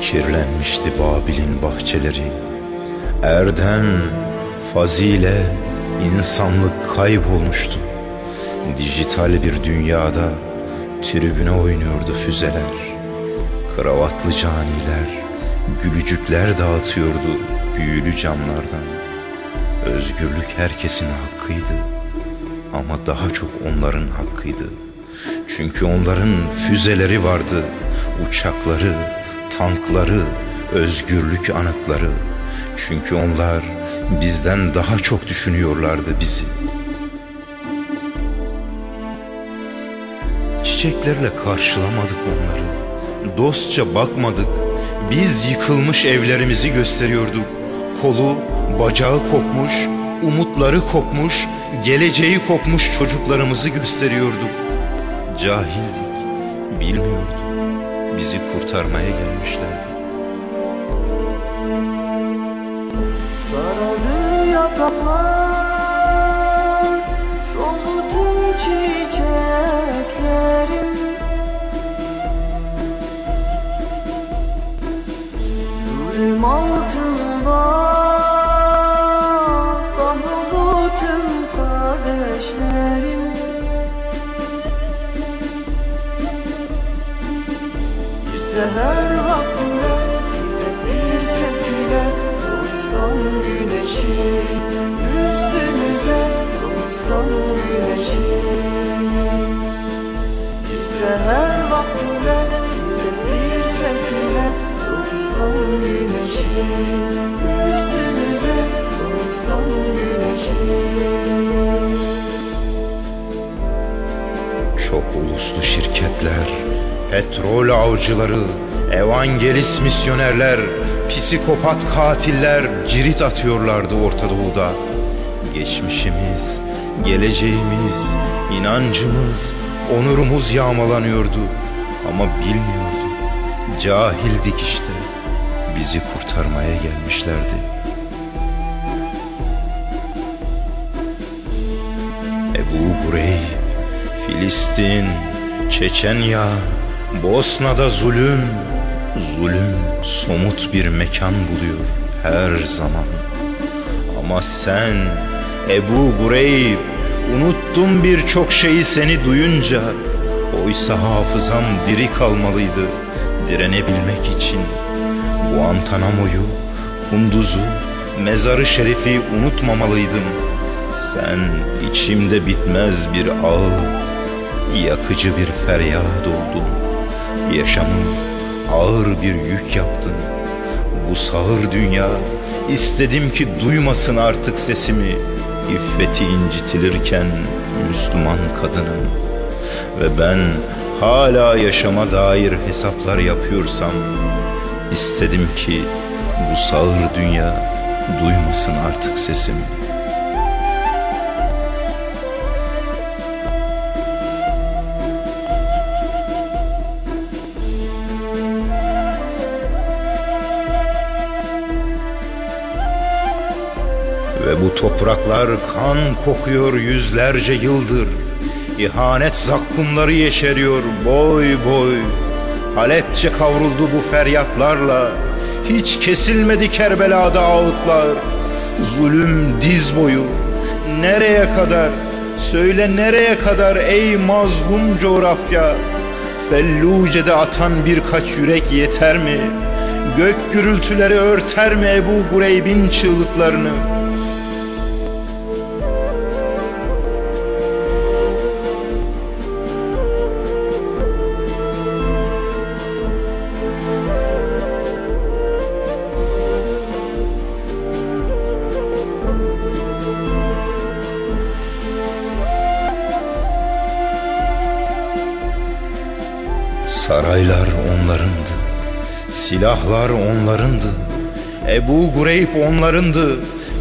Kirlenmişti Babil'in bahçeleri. Erdem, fazile, insanlık kaybolmuştu. Dijital bir dünyada tribüne oynuyordu füzeler. Kravatlı caniler, gülücükler dağıtıyordu büyülü camlardan. Özgürlük herkesin hakkıydı ama daha çok onların hakkıydı. Çünkü onların füzeleri vardı, uçakları, tankları, özgürlük anıtları. Çünkü onlar bizden daha çok düşünüyorlardı bizi. Çiçeklerle karşılamadık onları. Dostça bakmadık. Biz yıkılmış evlerimizi gösteriyorduk. Kolu, bacağı kopmuş, umutları kopmuş, geleceği kopmuş çocuklarımızı gösteriyorduk. Cahildik, bilmiyorduk. Bizi kurtarmaya gelmişlerdi. Sarardı yapraklar seher vaktinde bir de bir sesiyle Doğursan güneşi. Üstümüze Doğursan güneşi. Bir seher vaktinde bir de bir sesiyle Doğursan güneşi. Üstümüze Doğursan güneşi. Çok uluslu şirketler, petrol avcıları, evangelist misyonerler, psikopat katiller cirit atıyorlardı Orta Doğu'da. Geçmişimiz, geleceğimiz, inancımız, onurumuz yağmalanıyordu ama bilmiyorduk. Cahildik işte. Bizi kurtarmaya gelmişlerdi. Ebu Gureyb, Filistin, Çeçenya, Bosna'da zulüm, zulüm somut bir mekan buluyor her zaman. Ama sen Ebu Gureyb unuttum birçok şeyi seni duyunca. Oysa hafızam diri kalmalıydı direnebilmek için. Guantanamo'yu, Kunduz'u, mezarı şerifi unutmamalıydım. Sen içimde bitmez bir ağıt, yakıcı bir feryat oldun. Yaşamı ağır bir yük yaptın. Bu sağır dünya istedim ki duymasın artık sesimi. İffeti incitilirken Müslüman kadınım. Ve ben hala yaşama dair hesaplar yapıyorsam istedim ki bu sağır dünya duymasın artık sesimi. Topraklar kan kokuyor yüzlerce yıldır. İhanet zakkumları yeşeriyor boy boy. Halepçe kavruldu bu feryatlarla. Hiç kesilmedi Kerbela'da ağıtlar. Zulüm diz boyu. Nereye kadar? Söyle nereye kadar ey mazlum coğrafya? Felluce'de atan birkaç yürek yeter mi? Gök gürültüleri örter mi Ebu Gureyb'in çığlıklarını? Saraylar onlarındı, silahlar onlarındı, Ebu Gureyb onlarındı,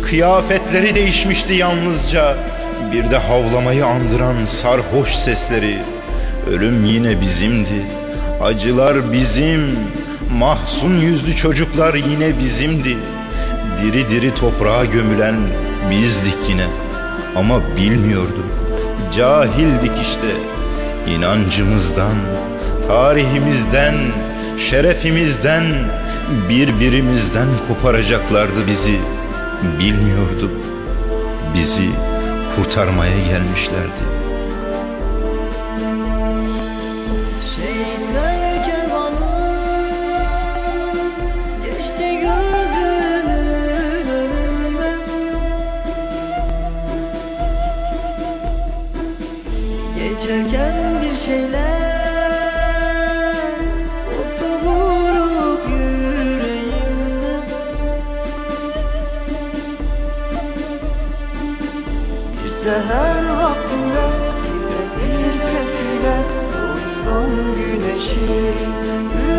kıyafetleri değişmişti yalnızca, bir de havlamayı andıran sarhoş sesleri. Ölüm yine bizimdi, acılar bizim, mahzun yüzlü çocuklar yine bizimdi. Diri diri toprağa gömülen bizdik yine. Ama bilmiyorduk, cahildik işte. İnancımızdan, tarihimizden, şerefimizden, Birbirimizden koparacaklardı bizi. Bilmiyordum Bizi kurtarmaya gelmişlerdi İslam güneşi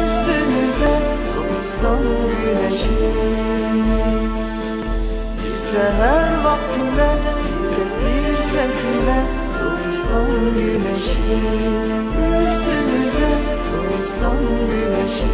üstümüze İslam güneşi. Bir seher vaktinde bir tek bir ses ile İslam güneşi. Üstümüze İslam güneşi